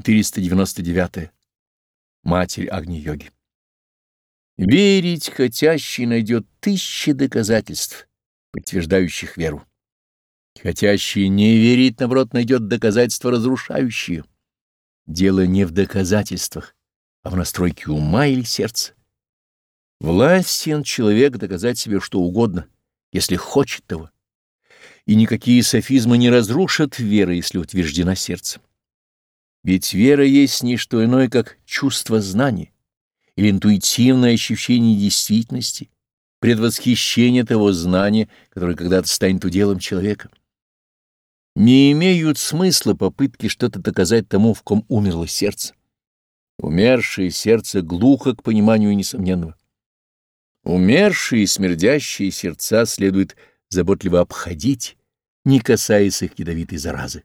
499. Матерь Агни-йоги. Верить хотящий найдет тысячи доказательств, подтверждающих веру. Хотящий не верить, наоборот, найдет доказательства разрушающие. Дело не в доказательствах, а в настройке ума или сердца. Властен человек доказать себе что угодно, если хочет того. И никакие софизмы не разрушат веры, если утверждена сердцем. Ведь вера есть не что иное, как чувство знания или интуитивное ощущение действительности, предвосхищение того знания, которое когда-то станет уделом человека. Не имеют смысла попытки что-то доказать тому, в ком умерло сердце. Умершее сердце глухо к пониманию несомненного. Умершие и смердящие сердца следует заботливо обходить, не касаясь их ядовитой заразы.